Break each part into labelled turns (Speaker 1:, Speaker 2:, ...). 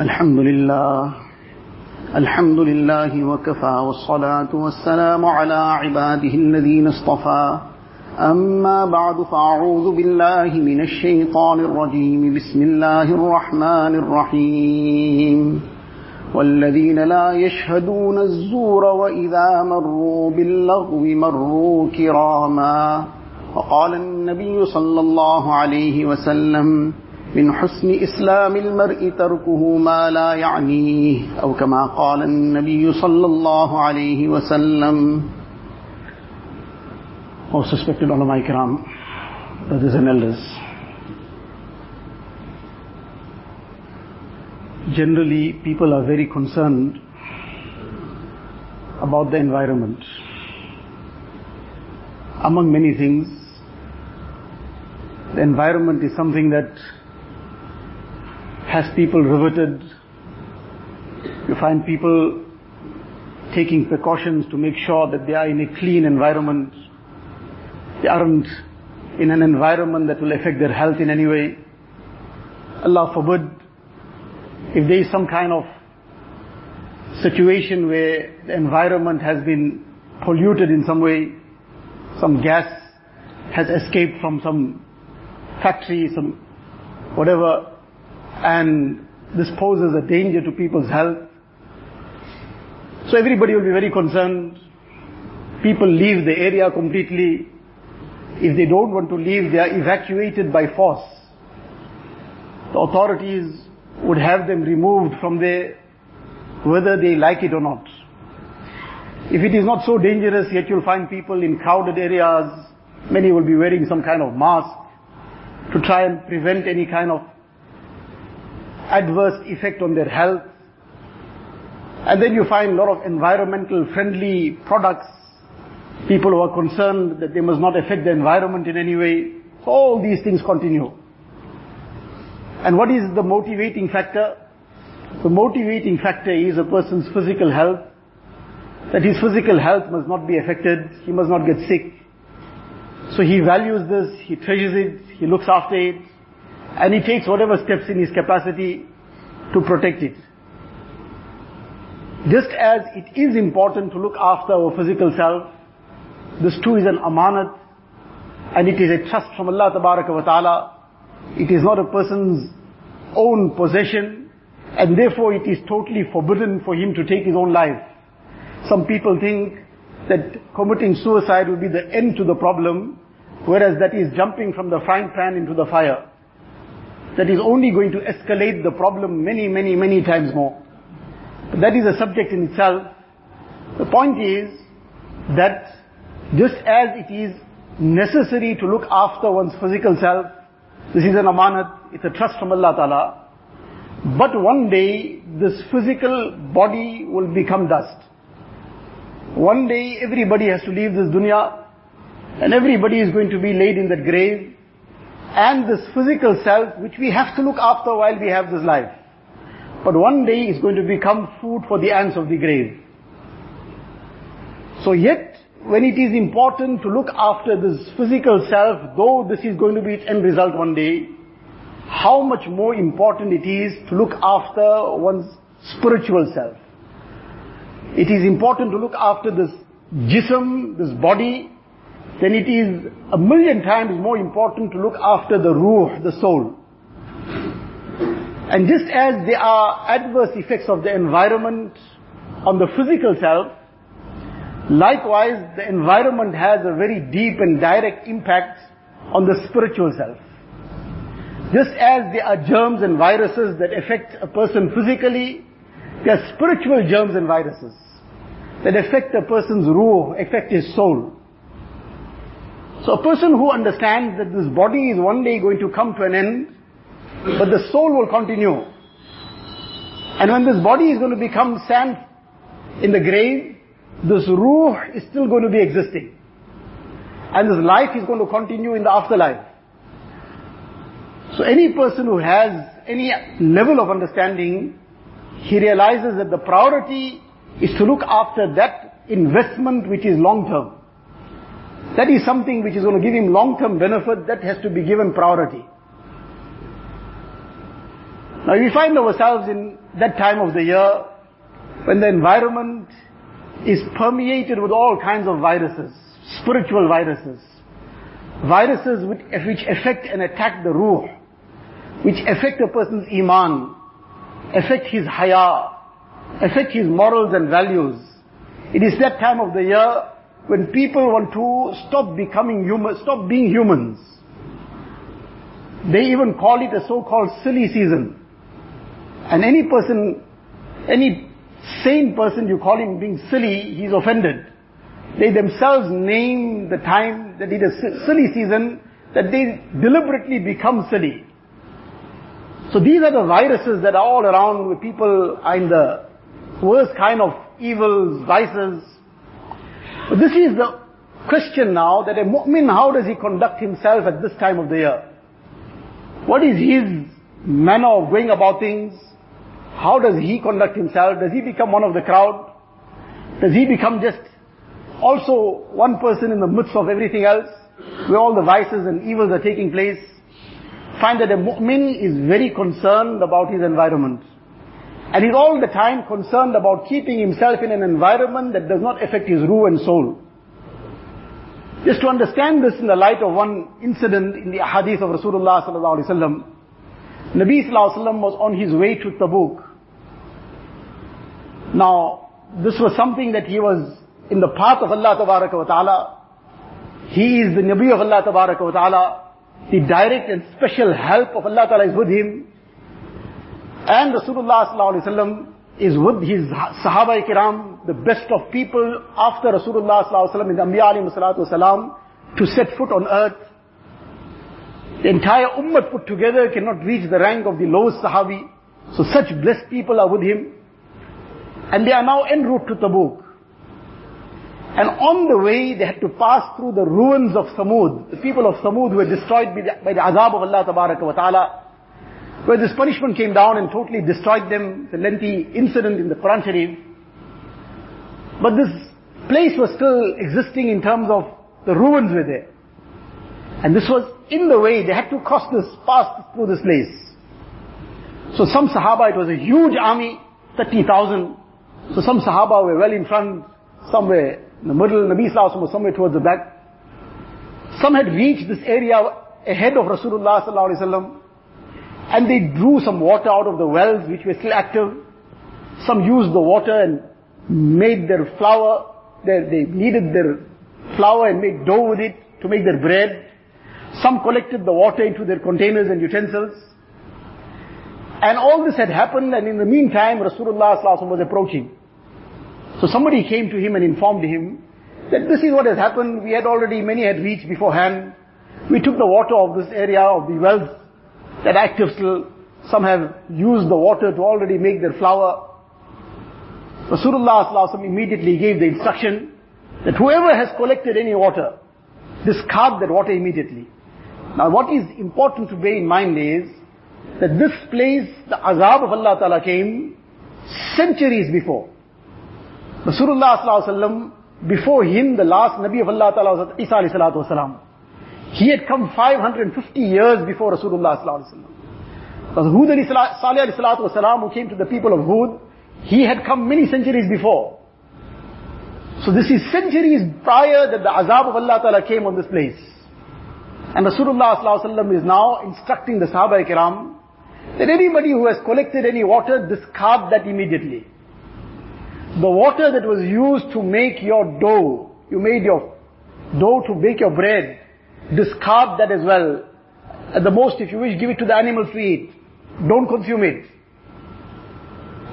Speaker 1: الحمد لله الحمد لله وكفى والصلاة والسلام على عباده الذين اصطفى. أما بعد، فأعوذ بالله من الشيطان الرجيم. بسم الله الرحمن الرحيم. والذين لا يشهدون الزور وإذا مروا باللغو مروا كراما. وقال النبي صلى الله عليه وسلم من حسن إسلام المرء تركه ما لا يعنيه أو كما قال النبي صلى الله عليه وسلم Most respected ulama ikram, brothers and elders. Generally, people are very concerned about the environment. Among many things, the environment is something that has people riveted. You find people taking precautions to make sure that they are in a clean environment. They aren't in an environment that will affect their health in any way. Allah forbid, if there is some kind of situation where the environment has been polluted in some way, some gas has escaped from some factory, some whatever, and this poses a danger to people's health. So everybody will be very concerned. People leave the area completely. If they don't want to leave, they are evacuated by force. The authorities would have them removed from there, whether they like it or not. If it is not so dangerous, yet you'll find people in crowded areas, many will be wearing some kind of mask to try and prevent any kind of adverse effect on their health. And then you find a lot of environmental friendly products. People who are concerned that they must not affect the environment in any way. So all these things continue. And what is the motivating factor? The motivating factor is a person's physical health. That his physical health must not be affected. He must not get sick. So he values this, he treasures it, he looks after it, and he takes whatever steps in his capacity to protect it. Just as it is important to look after our physical self, this too is an amanat, and it is a trust from Allah ta'ala. It is not a person's own possession, and therefore it is totally forbidden for him to take his own life. Some people think that committing suicide will be the end to the problem, whereas that is jumping from the frying pan into the fire. That is only going to escalate the problem many, many, many times more. But that is a subject in itself. The point is that just as it is necessary to look after one's physical self, this is an amanat, it's a trust from Allah Ta'ala. But one day, this physical body will become dust. One day, everybody has to leave this dunya, and everybody is going to be laid in that grave, and this physical self, which we have to look after while we have this life. But one day is going to become food for the ants of the grave. So yet, when it is important to look after this physical self, though this is going to be its end result one day, how much more important it is to look after one's spiritual self. It is important to look after this jism, this body, then it is a million times more important to look after the ruh, the soul. And just as there are adverse effects of the environment on the physical self, likewise the environment has a very deep and direct impact on the spiritual self. Just as there are germs and viruses that affect a person physically, there are spiritual germs and viruses that affect a person's ruh, affect his soul. So a person who understands that this body is one day going to come to an end, but the soul will continue. And when this body is going to become sand in the grave, this ruh is still going to be existing. And this life is going to continue in the afterlife. So any person who has any level of understanding, he realizes that the priority is to look after that investment which is long term. That is something which is going to give him long term benefit, that has to be given priority. Now we find ourselves in that time of the year when the environment is permeated with all kinds of viruses, spiritual viruses, viruses which, which affect and attack the ruh, which affect a person's iman, affect his haya, affect his morals and values. It is that time of the year when people want to stop becoming human, stop being humans. They even call it a so-called silly season. And any person, any sane person you call him being silly, he's offended. They themselves name the time that it is silly season, that they deliberately become silly. So these are the viruses that are all around where people are in the worst kind of evils, vices. This is the question now that a mu'min, how does he conduct himself at this time of the year? What is his manner of going about things? How does he conduct himself? Does he become one of the crowd? Does he become just also one person in the midst of everything else, where all the vices and evils are taking place? Find that a mu'min is very concerned about his environment. And he's all the time concerned about keeping himself in an environment that does not affect his ruh and soul. Just to understand this in the light of one incident in the hadith of Rasulullah sallallahu alaihi wasallam, Nabi sallallahu alaihi wasallam was on his way to Tabuk. Now, this was something that he was in the path of Allah tabaraka wa ta'ala. He is the Nabi of Allah tabaraka wa ta'ala. The direct and special help of Allah ta'ala is with him. And Rasulullah sallallahu is with his Sahaba kiram, the best of people after Rasulullah sallallahu alaihi wasallam the Anbiya salatu to set foot on earth. The entire ummah put together cannot reach the rank of the lowest Sahabi. So such blessed people are with him. And they are now en route to Tabuk. And on the way, they had to pass through the ruins of Samud. The people of Samud were destroyed by the, by the azab of Allah ta'ala where this punishment came down and totally destroyed them. It's a lengthy incident in the Quran Sharif. But this place was still existing in terms of the ruins were there. And this was in the way, they had to cross this, pass through this place. So some Sahaba, it was a huge army, 30,000. So some Sahaba were well in front, somewhere in the middle, Nabi Sallallahu was somewhere towards the back. Some had reached this area ahead of Rasulullah Sallallahu Alaihi Wasallam. And they drew some water out of the wells which were still active. Some used the water and made their flour. They, they kneaded their flour and made dough with it to make their bread. Some collected the water into their containers and utensils. And all this had happened and in the meantime Rasulullah was approaching. So somebody came to him and informed him that this is what has happened. We had already, many had reached beforehand. We took the water of this area of the wells that active still. Some have used the water to already make their flour. Rasulullah immediately gave the instruction that whoever has collected any water, discard that water immediately. Now what is important to bear in mind is that this place, the azab of Allah Ta'ala came centuries before. Rasulullah before him, the last Nabi of Allah Ta'ala was Isa alayhi salatu wasalam. He had come 550 years before Rasulullah sallallahu alaihi wasallam. Because Hud alayhi salatu who came to the people of Hud, he had come many centuries before. So this is centuries prior that the azab of Allah Ta'ala came on this place. And Rasulullah sallallahu is now instructing the Sahaba kiram that anybody who has collected any water, discard that immediately. The water that was used to make your dough, you made your dough to bake your bread, discard that as well. At the most, if you wish, give it to the animals to eat. Don't consume it.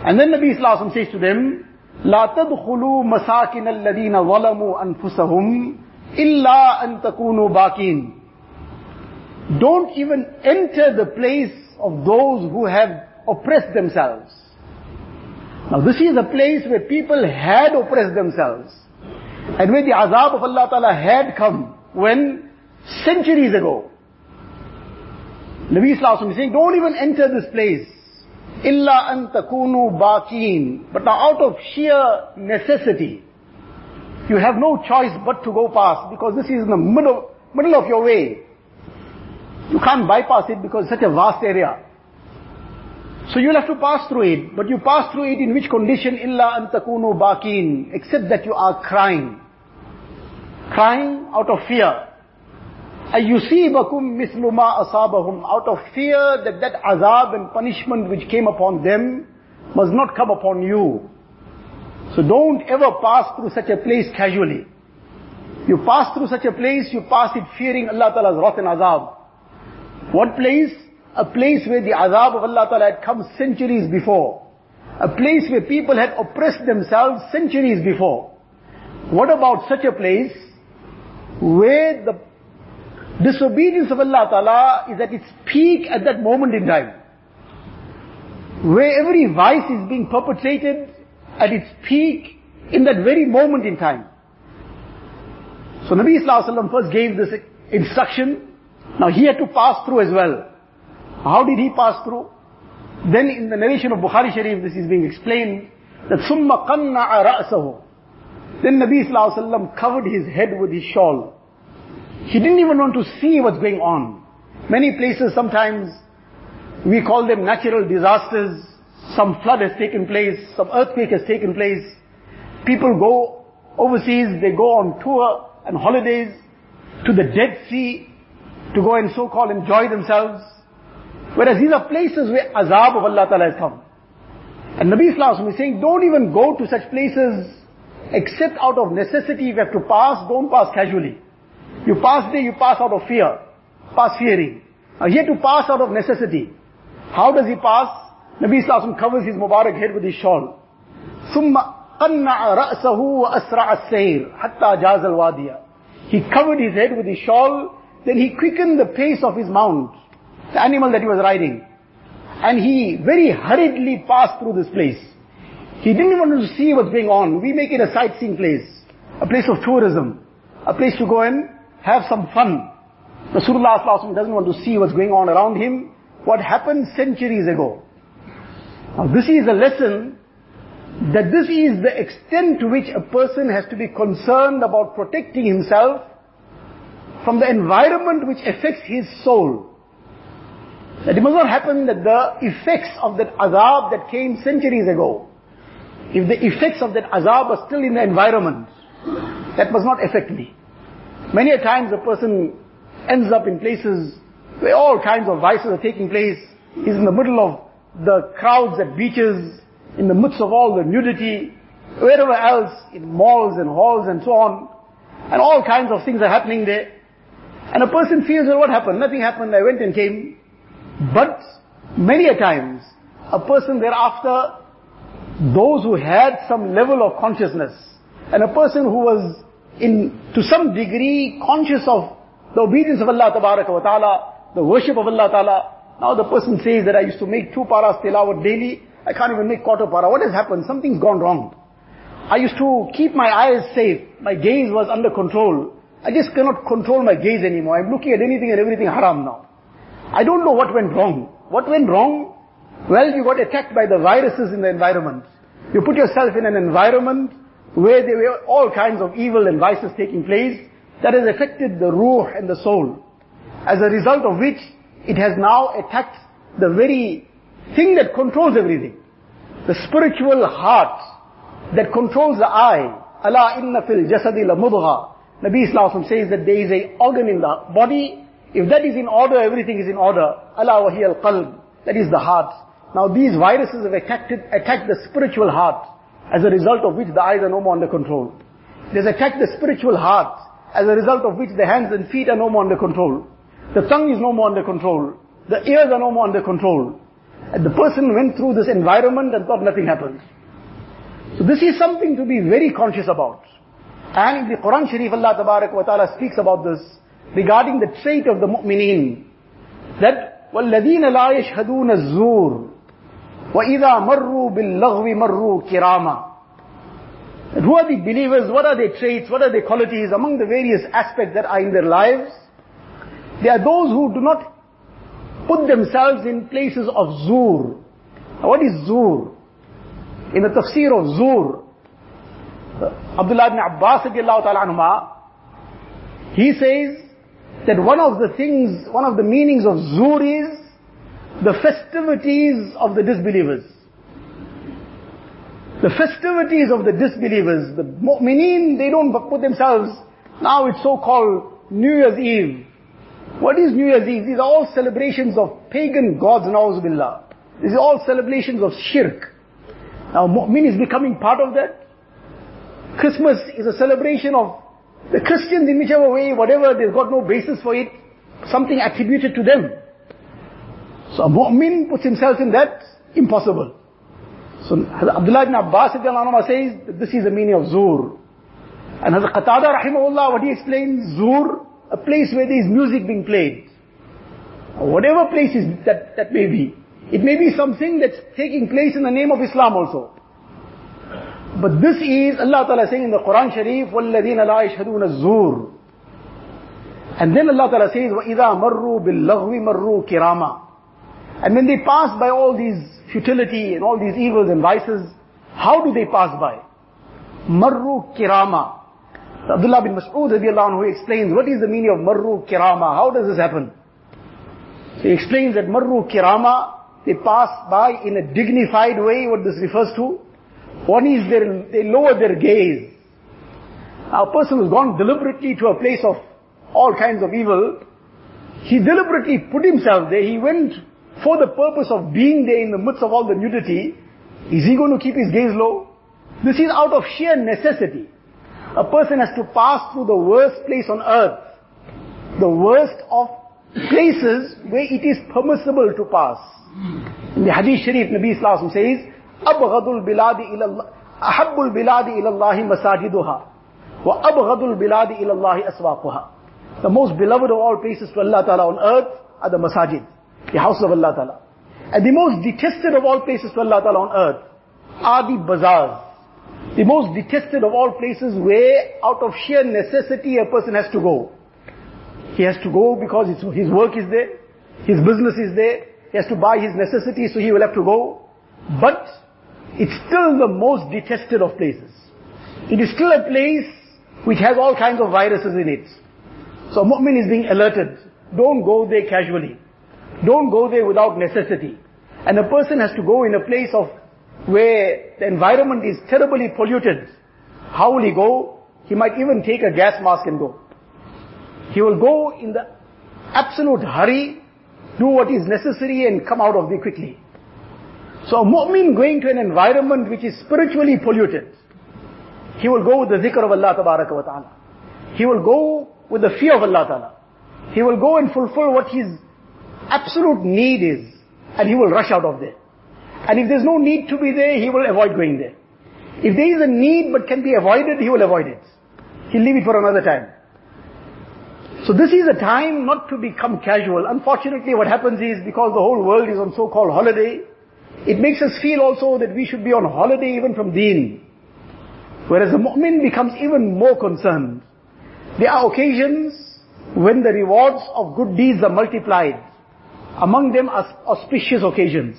Speaker 1: And then Nabi Islam says to them, لا تدخلوا مساكن الذين ظلموا أنفسهم إلا أن تكونوا باكين. Don't even enter the place of those who have oppressed themselves. Now this is a place where people had oppressed themselves. And where the azab of Allah Ta'ala had come when Centuries ago. Nabi Sallallahu is saying, don't even enter this place. Illa an takunu baqeen. But now out of sheer necessity, you have no choice but to go past because this is in the middle, middle of your way. You can't bypass it because it's such a vast area. So you'll have to pass through it. But you pass through it in which condition? Illa antakunu bakin. Except that you are crying. Crying out of fear. أَيُّسِيبَكُمْ مِثْلُ مَا أَصَابَهُمْ Out of fear that that azab and punishment which came upon them must not come upon you. So don't ever pass through such a place casually. You pass through such a place, you pass it fearing Allah Ta'ala's wrath and azab. What place? A place where the azab of Allah Ta'ala had come centuries before. A place where people had oppressed themselves centuries before. What about such a place where the disobedience of Allah Ta'ala is at its peak at that moment in time? Where every vice is being perpetrated at its peak in that very moment in time. So Nabi Sallallahu first gave this instruction. Now he had to pass through as well. How did he pass through? Then in the narration of Bukhari Sharif, this is being explained, that ثُمَّ قَنَّعَ رَأْسَهُ Then Nabi Sallallahu covered his head with his shawl. He didn't even want to see what's going on. Many places sometimes we call them natural disasters. Some flood has taken place, some earthquake has taken place. People go overseas, they go on tour and holidays to the Dead Sea to go and so-called enjoy themselves. Whereas these are places where azab of Allah Ta'ala has come. And Nabi Sallallahu is saying, don't even go to such places except out of necessity. If you have to pass, don't pass casually. You pass there, you pass out of fear. Pass fearing. Now he had to pass out of necessity. How does he pass? Nabi Sallallahu covers his Mubarak head with his shawl. ثم قنع رأسه وأسرع السير حتى جاز الوادية. He covered his head with his shawl, then he quickened the pace of his mount, the animal that he was riding. And he very hurriedly passed through this place. He didn't want to see what's going on. We make it a sightseeing place, a place of tourism, a place to go and have some fun. Rasulullah doesn't want to see what's going on around him, what happened centuries ago. Now this is a lesson that this is the extent to which a person has to be concerned about protecting himself from the environment which affects his soul. That it must not happen that the effects of that azab that came centuries ago, if the effects of that azab are still in the environment, that must not affect me. Many a times a person ends up in places where all kinds of vices are taking place. He's in the middle of the crowds at beaches, in the midst of all the nudity, wherever else, in malls and halls and so on, and all kinds of things are happening there. And a person feels, well, what happened? Nothing happened, I went and came. But, many a times, a person thereafter, those who had some level of consciousness, and a person who was in, to some degree, conscious of the obedience of Allah wa ta'ala, the worship of Allah ta'ala, now the person says that I used to make two paras tilawat daily, I can't even make quarter para. What has happened? Something's gone wrong. I used to keep my eyes safe. My gaze was under control. I just cannot control my gaze anymore. I'm looking at anything and everything haram now. I don't know what went wrong. What went wrong? Well, you got attacked by the viruses in the environment. You put yourself in an environment where there were all kinds of evil and vices taking place that has affected the ruh and the soul. As a result of which, it has now attacked the very thing that controls everything. The spiritual heart that controls the eye. Allah inna fil jasadi la mudgha. Nabi Islam says that there is a organ in the body. If that is in order, everything is in order. Allah wa al qalb. That is the heart. Now these viruses have attacked, attacked the spiritual heart, as a result of which the eyes are no more under control. It has attacked the spiritual heart, as a result of which the hands and feet are no more under control. The tongue is no more under control. The ears are no more under control. And the person went through this environment and thought nothing happened. So this is something to be very conscious about. And in the Quran Sharif, Allah Tabarak wa Ta'ala speaks about this regarding the trait of the mu'mineen. That وَالَّذِينَ لَا يَشْهَدُونَ الزُّورِ وَإِذَا مَرُّوا بِاللَّغْوِ مَرُّوا كِرَامًا Who are the believers? What are their traits? What are their qualities among the various aspects that are in their lives? There are those who do not put themselves in places of zur. Now what is zur? In the tafsir of zur, Abdullah ibn Abbas ta'ala he says that one of the things, one of the meanings of zur is the festivities of the disbelievers. The festivities of the disbelievers, the mu'mineen, they don't put themselves, now it's so-called New Year's Eve. What is New Year's Eve? These are all celebrations of pagan gods, na'uzubillah. These are all celebrations of shirk. Now mu'min is becoming part of that. Christmas is a celebration of the Christians in whichever way, whatever, they've got no basis for it, something attributed to them. So a mu'min puts himself in that, impossible. So Abdullah ibn Abbas says that this is the meaning of zur. And Hazrat Qatada rahimahullah, what he explains, zur, a place where there is music being played. whatever place is that, that may be. It may be something that's taking place in the name of Islam also. But this is Allah Ta'ala saying in the Quran Sharif, وَالَّذِينَ لَا يَشْهَدُونَ الزُّورِ And then Allah Ta'ala says, وَإِذَا مَرُّوا بِاللَّغْوِ مَرُّوا كِرَامًا and when they pass by all these futility and all these evils and vices, how do they pass by? Marru kirama. Abdullah bin Mas'ud anhu explains what is the meaning of marru kirama. How does this happen? He explains that marru kirama, they pass by in a dignified way, what this refers to. One is their, they lower their gaze. Now, a person who's gone deliberately to a place of all kinds of evil, he deliberately put himself there, he went for the purpose of being there in the midst of all the nudity, is he going to keep his gaze low? This is out of sheer necessity. A person has to pass through the worst place on earth. The worst of places where it is permissible to pass. In the Hadith Sharif, Nabi Islam says, أبغض البلاد إلى الله أحب البلاد إلى الله مساجدها وأبغض البلاد إلى الله أسواقها The most beloved of all places to Allah Ta'ala on earth are the masajid the house of Allah Ta'ala. And the most detested of all places to Allah Ta'ala on earth are the bazaars. The most detested of all places where out of sheer necessity a person has to go. He has to go because his work is there, his business is there, he has to buy his necessities so he will have to go. But it's still the most detested of places. It is still a place which has all kinds of viruses in it. So mu'min is being alerted. Don't go there casually. Don't go there without necessity. And a person has to go in a place of where the environment is terribly polluted. How will he go? He might even take a gas mask and go. He will go in the absolute hurry, do what is necessary and come out of there quickly. So a mu'min going to an environment which is spiritually polluted, he will go with the zikr of Allah wa ta'ala. He will go with the fear of Allah ta'ala. He will go and fulfill what his absolute need is, and he will rush out of there. And if there's no need to be there, he will avoid going there. If there is a need but can be avoided, he will avoid it. He'll leave it for another time. So this is a time not to become casual. Unfortunately what happens is because the whole world is on so-called holiday, it makes us feel also that we should be on holiday even from deen. Whereas the mu'min becomes even more concerned. There are occasions when the rewards of good deeds are multiplied. Among them are auspicious occasions.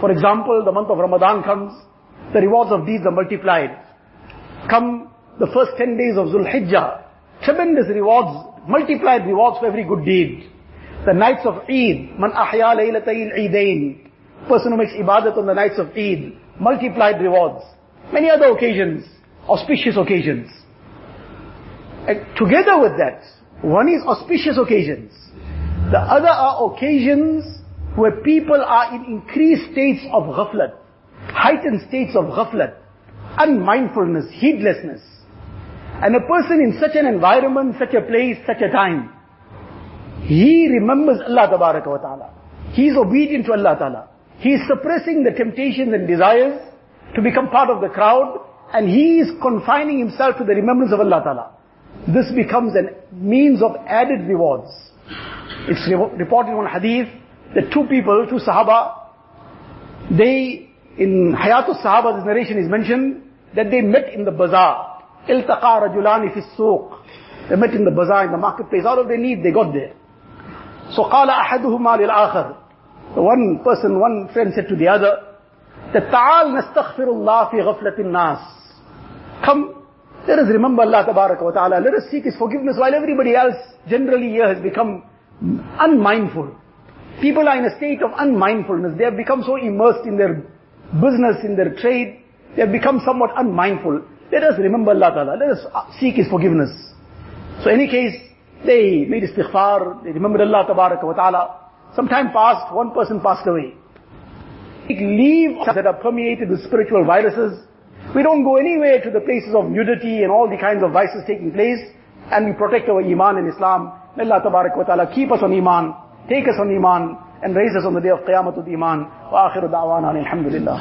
Speaker 1: For example, the month of Ramadan comes, the rewards of deeds are multiplied. Come the first 10 days of Zul Hijjah, tremendous rewards, multiplied rewards for every good deed. The nights of Eid, man ahya laylatay al-eidain, person who makes ibadat on the nights of Eid, multiplied rewards. Many other occasions, auspicious occasions. And together with that, one is auspicious occasions. The other are occasions where people are in increased states of ghaflat, heightened states of ghaflat, unmindfulness, heedlessness. And a person in such an environment, such a place, such a time, he remembers Allah wa ta'ala. He is obedient to Allah ta'ala. He is suppressing the temptations and desires to become part of the crowd and he is confining himself to the remembrance of Allah ta'ala. This becomes a means of added rewards. It's reported in one hadith that two people, two Sahaba, they, in Hayatul Sahaba, this narration is mentioned, that they met in the bazaar. التقى رجلان في السوق. They met in the bazaar, in the marketplace. Out of their need, they got there. So قال أحدهما للآخر. One person, one friend said to the other, that تعال نستغفر الله في غفلة الناس. Come, let us remember Allah wa ta'ala. Let us seek His forgiveness while everybody else generally here has become unmindful. People are in a state of unmindfulness. They have become so immersed in their business, in their trade. They have become somewhat unmindful. Let us remember Allah Ta'ala. Let us seek His forgiveness. So in any case, they made istighfar, they remembered Allah Ta'ala. Some time passed, one person passed away. We leave that are permeated with spiritual viruses. We don't go anywhere to the places of nudity and all the kinds of vices taking place. And we protect our iman and Islam. May Allah Ta'ala keep us on iman, take us on iman, and raise us on the day of Qiyamah Qiyamatul Iman. Wa akhiru da'wana alhamdulillah.